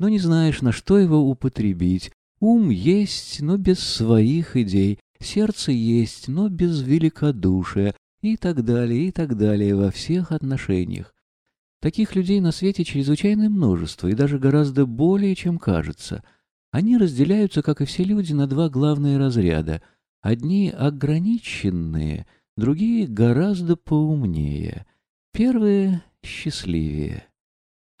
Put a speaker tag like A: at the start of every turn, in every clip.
A: но не знаешь, на что его употребить. Ум есть, но без своих идей, сердце есть, но без великодушия, и так далее, и так далее во всех отношениях. Таких людей на свете чрезвычайное множество, и даже гораздо более, чем кажется. Они разделяются, как и все люди, на два главные разряда. Одни ограниченные, другие гораздо поумнее. Первые счастливее.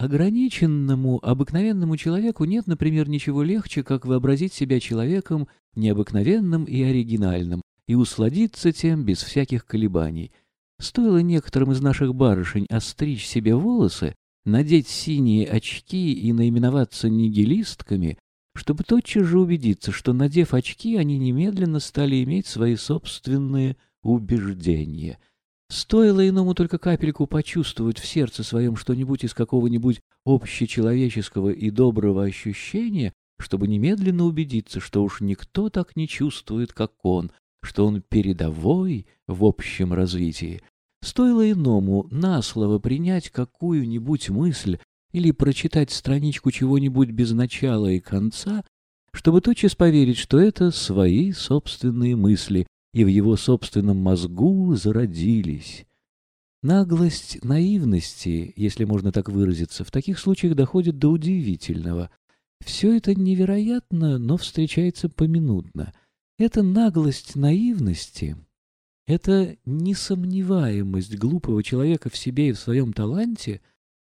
A: Ограниченному, обыкновенному человеку нет, например, ничего легче, как вообразить себя человеком необыкновенным и оригинальным, и усладиться тем без всяких колебаний. Стоило некоторым из наших барышень остричь себе волосы, надеть синие очки и наименоваться нигилистками, чтобы тотчас же убедиться, что, надев очки, они немедленно стали иметь свои собственные убеждения — Стоило иному только капельку почувствовать в сердце своем что-нибудь из какого-нибудь общечеловеческого и доброго ощущения, чтобы немедленно убедиться, что уж никто так не чувствует, как он, что он передовой в общем развитии. Стоило иному на слово принять какую-нибудь мысль или прочитать страничку чего-нибудь без начала и конца, чтобы тотчас поверить, что это свои собственные мысли, и в его собственном мозгу зародились. Наглость наивности, если можно так выразиться, в таких случаях доходит до удивительного. Все это невероятно, но встречается поминутно. Эта наглость наивности, эта несомневаемость глупого человека в себе и в своем таланте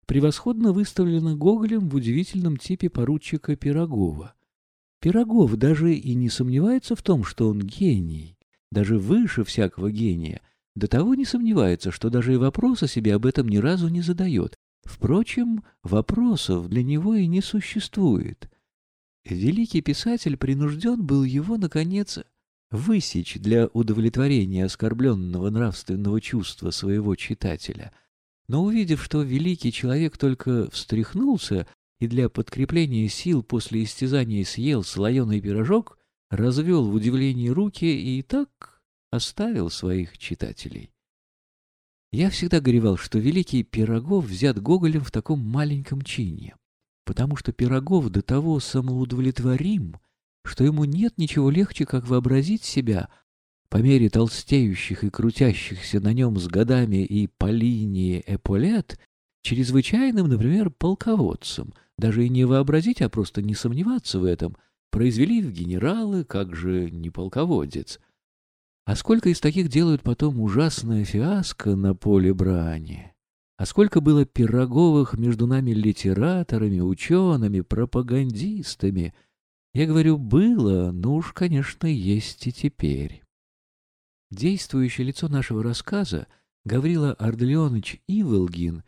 A: превосходно выставлена Гоголем в удивительном типе поручика Пирогова. Пирогов даже и не сомневается в том, что он гений, даже выше всякого гения, до того не сомневается, что даже и вопроса себе об этом ни разу не задает. Впрочем, вопросов для него и не существует. Великий писатель принужден был его, наконец, высечь для удовлетворения оскорбленного нравственного чувства своего читателя. Но увидев, что великий человек только встряхнулся и для подкрепления сил после истязания съел слоеный пирожок, развел в удивлении руки и так оставил своих читателей. Я всегда горевал, что великий Пирогов взят Гоголем в таком маленьком чине, потому что Пирогов до того самоудовлетворим, что ему нет ничего легче, как вообразить себя по мере толстеющих и крутящихся на нем с годами и по линии эполет чрезвычайным, например, полководцем, даже и не вообразить, а просто не сомневаться в этом — произвели в генералы, как же не полководец. А сколько из таких делают потом ужасное фиаско на поле брани? А сколько было пироговых между нами литераторами, учеными, пропагандистами? Я говорю, было, но уж, конечно, есть и теперь. Действующее лицо нашего рассказа, Гаврила Ардлеонович Иволгин,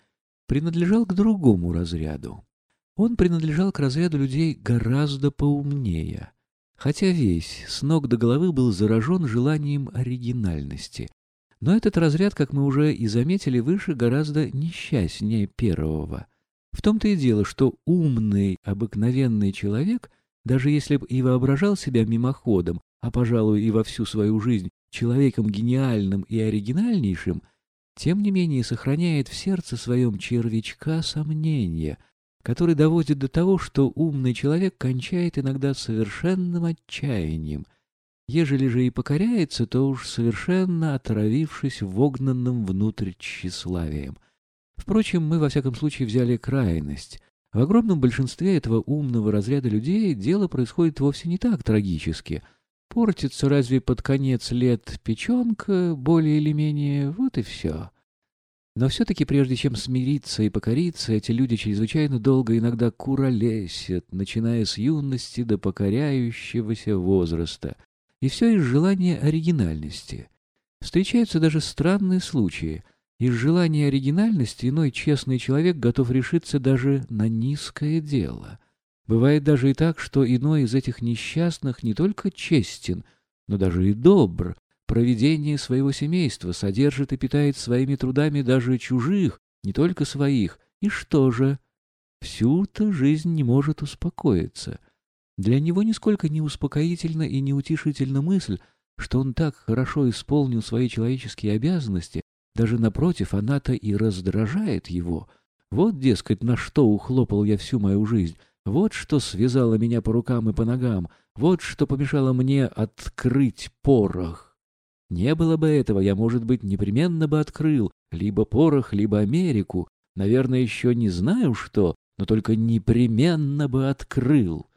A: принадлежал к другому разряду. Он принадлежал к разряду людей гораздо поумнее, хотя весь, с ног до головы, был заражен желанием оригинальности. Но этот разряд, как мы уже и заметили выше, гораздо несчастнее первого. В том-то и дело, что умный, обыкновенный человек, даже если бы и воображал себя мимоходом, а, пожалуй, и во всю свою жизнь человеком гениальным и оригинальнейшим, тем не менее сохраняет в сердце своем червячка сомнения — который доводит до того, что умный человек кончает иногда совершенным отчаянием. Ежели же и покоряется, то уж совершенно отравившись вогнанным внутрь тщеславием. Впрочем, мы во всяком случае взяли крайность. В огромном большинстве этого умного разряда людей дело происходит вовсе не так трагически. Портится разве под конец лет печенка, более или менее, вот и все. Но все-таки прежде чем смириться и покориться, эти люди чрезвычайно долго иногда куролесят, начиная с юности до покоряющегося возраста. И все из желания оригинальности. Встречаются даже странные случаи. Из желания оригинальности иной честный человек готов решиться даже на низкое дело. Бывает даже и так, что иной из этих несчастных не только честен, но даже и добр, проведение своего семейства, содержит и питает своими трудами даже чужих, не только своих. И что же? Всю-то жизнь не может успокоиться. Для него нисколько не успокоительна и не утешительна мысль, что он так хорошо исполнил свои человеческие обязанности, даже напротив, она-то и раздражает его. Вот, дескать, на что ухлопал я всю мою жизнь. Вот что связало меня по рукам и по ногам, вот что помешало мне открыть порох. Не было бы этого, я, может быть, непременно бы открыл либо порох, либо Америку, наверное, еще не знаю что, но только непременно бы открыл.